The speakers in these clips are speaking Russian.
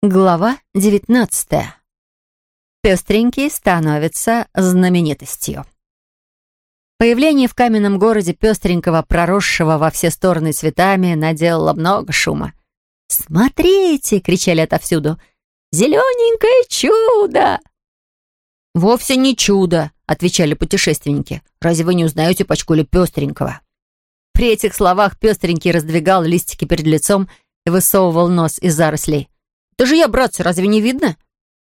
Глава девятнадцатая. Пестренький становится знаменитостью. Появление в каменном городе пестренького, проросшего во все стороны цветами, наделало много шума. «Смотрите!» — кричали отовсюду. «Зелененькое чудо!» «Вовсе не чудо!» — отвечали путешественники. «Разве вы не узнаете пачкули пестренького?» При этих словах пестренький раздвигал листики перед лицом и высовывал нос из зарослей. «Это же я, братцы, разве не видно?»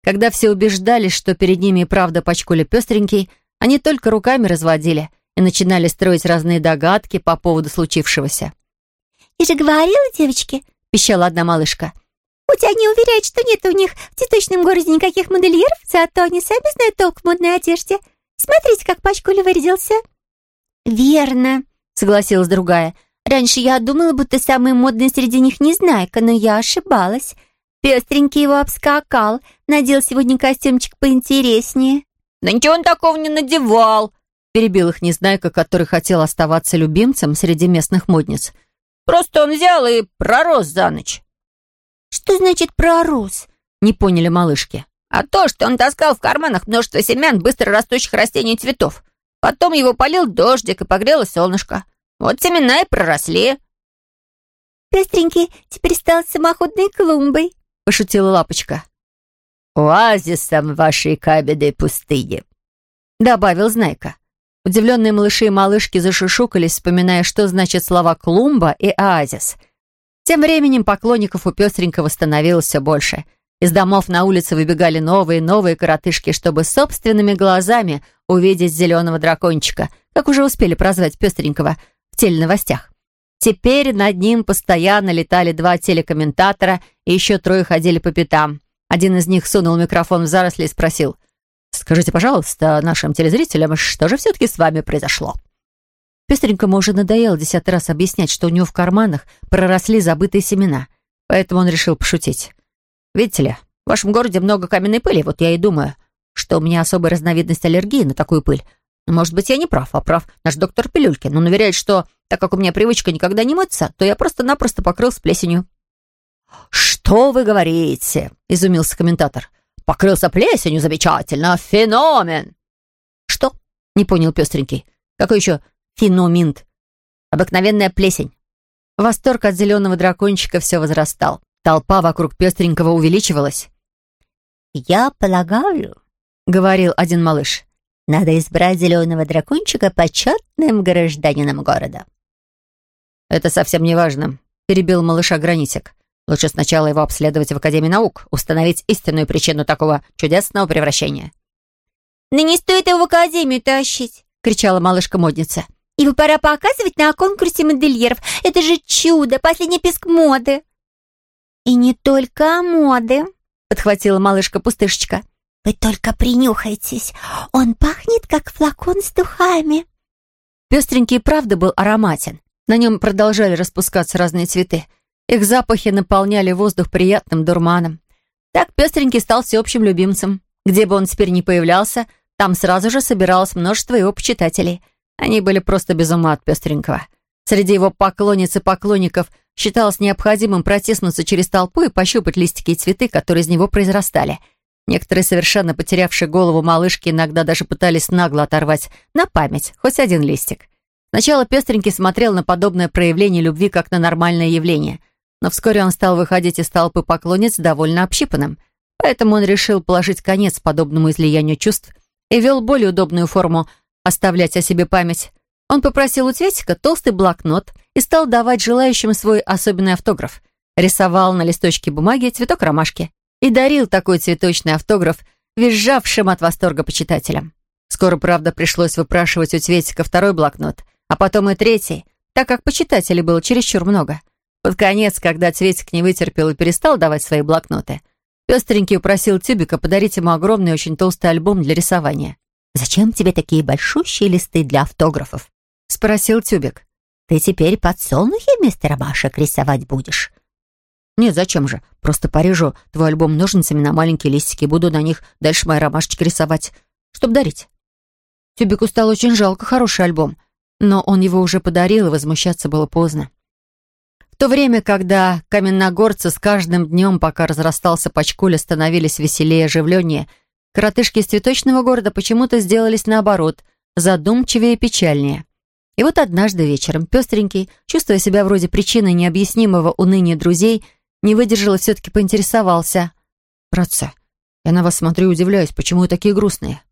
Когда все убеждались, что перед ними и правда пачкули пестренький, они только руками разводили и начинали строить разные догадки по поводу случившегося. «Я же говорила, девочки», — пищала одна малышка. «Хоть они уверяют, что нет у них в цветочном городе никаких модельеров, зато они сами знают толк в модной одежде. Смотрите, как Пачкуля вырядился». «Верно», — согласилась другая. «Раньше я думала, будто самый модный среди них Незнайка, но я ошибалась. Пестренький его обскакал, надел сегодня костюмчик поинтереснее». «Да ничего он такого не надевал!» перебил их Незнайка, который хотел оставаться любимцем среди местных модниц. «Просто он взял и пророс за ночь». «Что значит пророс?» не поняли малышки. «А то, что он таскал в карманах множество семян быстро растущих растений и цветов. Потом его полил дождик и погрело солнышко. Вот семена и проросли». «Пестренький теперь стал самоходной клумбой», пошутила Лапочка. «Оазисом вашей кабедой пустыни», — добавил Знайка. Удивленные малыши и малышки зашушукались, вспоминая, что значит слова «клумба» и «оазис». Тем временем поклонников у пестренького становилось все больше. Из домов на улице выбегали новые новые коротышки, чтобы собственными глазами увидеть зеленого дракончика, как уже успели прозвать пестренького в теленовостях. Теперь над ним постоянно летали два телекомментатора, и еще трое ходили по пятам. Один из них сунул микрофон в заросли и спросил, «Скажите, пожалуйста, нашим телезрителям, что же все-таки с вами произошло?» Пестренькому уже надоело десятый раз объяснять, что у него в карманах проросли забытые семена, поэтому он решил пошутить. «Видите ли, в вашем городе много каменной пыли, вот я и думаю, что у меня особая разновидность аллергии на такую пыль. Может быть, я не прав, а прав наш доктор Пилюлькин. Он уверяет, что, так как у меня привычка никогда не мыться, то я просто-напросто покрылся плесенью». «Что вы говорите?» — изумился комментатор. «Покрылся плесенью замечательно! Феномен!» «Что?» — не понял пестренький. «Какой еще феномент?» «Обыкновенная плесень». Восторг от зеленого дракончика все возрастал. Толпа вокруг пестренького увеличивалась. «Я полагаю», — говорил один малыш, надо избрать зеленого дракончика почетным гражданином города. «Это совсем не важно», — перебил малыша Гранитик. «Лучше сначала его обследовать в Академии наук, установить истинную причину такого чудесного превращения». «Да не стоит его в Академию тащить», — кричала малышка-модница. «Его пора показывать на конкурсе модельеров. Это же чудо, последний писк моды». «И не только моды», — подхватила малышка-пустышечка. «Вы только принюхайтесь, он пахнет, как флакон с духами». Пестренький правда был ароматен. На нем продолжали распускаться разные цветы. Их запахи наполняли воздух приятным дурманом. Так пестренький стал всеобщим любимцем. Где бы он теперь ни появлялся, там сразу же собиралось множество его почитателей. Они были просто без ума от пестренького. Среди его поклонниц и поклонников считалось необходимым протиснуться через толпу и пощупать листики и цветы, которые из него произрастали — Некоторые, совершенно потерявшие голову малышки, иногда даже пытались нагло оторвать на память хоть один листик. Сначала пестренький смотрел на подобное проявление любви как на нормальное явление, но вскоре он стал выходить из толпы поклонниц довольно общипанным, поэтому он решил положить конец подобному излиянию чувств и вел более удобную форму оставлять о себе память. Он попросил у Цветика толстый блокнот и стал давать желающим свой особенный автограф. Рисовал на листочке бумаги цветок ромашки и дарил такой цветочный автограф визжавшим от восторга почитателям. Скоро, правда, пришлось выпрашивать у Цветика второй блокнот, а потом и третий, так как почитателей было чересчур много. Под конец, когда Цветик не вытерпел и перестал давать свои блокноты, пестренький упросил Тюбика подарить ему огромный очень толстый альбом для рисования. «Зачем тебе такие большущие листы для автографов?» — спросил Тюбик. «Ты теперь подсолнухи вместо ромашек рисовать будешь?» «Нет, зачем же? Просто порежу твой альбом ножницами на маленькие листики и буду на них дальше мои ромашечки рисовать, чтобы дарить». Тюбику стало очень жалко хороший альбом, но он его уже подарил, и возмущаться было поздно. В то время, когда каменногорцы с каждым днем, пока разрастался Пачкуля, становились веселее оживленнее, коротышки из цветочного города почему-то сделались наоборот, задумчивее и печальнее. И вот однажды вечером пестренький, чувствуя себя вроде причины необъяснимого уныния друзей, не выдержал и все-таки поинтересовался. «Братцы, я на вас смотрю и удивляюсь, почему вы такие грустные?»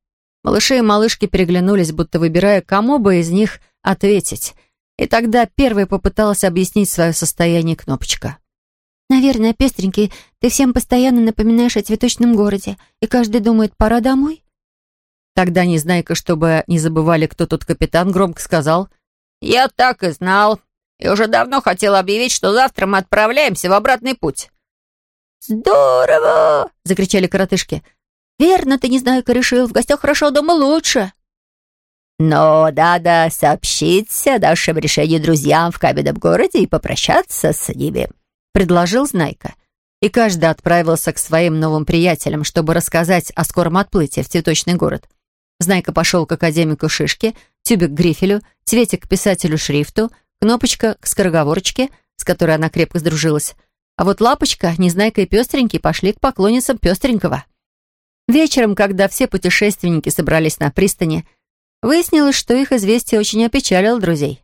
Малыши и малышки переглянулись, будто выбирая, кому бы из них ответить. И тогда первой попыталась объяснить свое состояние Кнопочка. «Наверное, пестренький, ты всем постоянно напоминаешь о цветочном городе, и каждый думает, пора домой?» Тогда Незнайка, чтобы не забывали, кто тут капитан, громко сказал. «Я так и знал. И уже давно хотел объявить, что завтра мы отправляемся в обратный путь». «Здорово!» — закричали коротышки. «Верно, ты, Незнайка, решил. В гостях хорошо, дома лучше». «Но надо сообщить о нашем решении друзьям в каменном городе и попрощаться с ними», — предложил Знайка. И каждый отправился к своим новым приятелям, чтобы рассказать о скором отплытии в цветочный город. Знайка пошел к академику Шишке, Тюбик к Грифелю, Цветик к писателю Шрифту, Кнопочка к скороговорочке, с которой она крепко сдружилась. А вот Лапочка, Незнайка и Пестренький пошли к поклонницам Пестренького. Вечером, когда все путешественники собрались на пристани, выяснилось, что их известие очень опечалило друзей.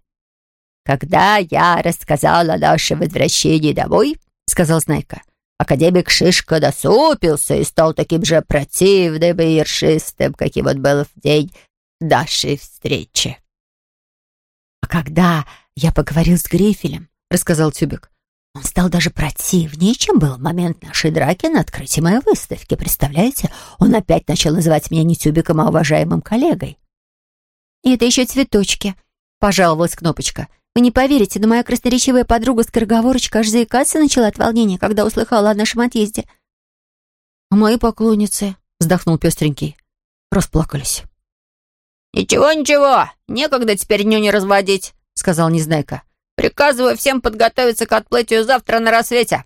«Когда я рассказала о нашем возвращении домой, — сказал Знайка, — академик Шишка насупился и стал таким же противным и ершистым, каким он был в день нашей встречи». «А когда я поговорил с Грифелем, — рассказал Тюбик, он стал даже противнее, чем был в момент нашей драки на открытии моей выставки. Представляете, он опять начал называть меня не Тюбиком, а уважаемым коллегой. «И это еще цветочки», — пожаловалась Кнопочка. «Вы не поверите, но моя красноречивая подруга-скороговорочка аж заикаться начала от волнения, когда услыхала о нашем отъезде». «А мои поклонницы», — вздохнул пестренький, — расплакались. «Ничего, ничего, некогда теперь нюни разводить», — сказал Незнайка. Приказываю всем подготовиться к отплытию завтра на рассвете.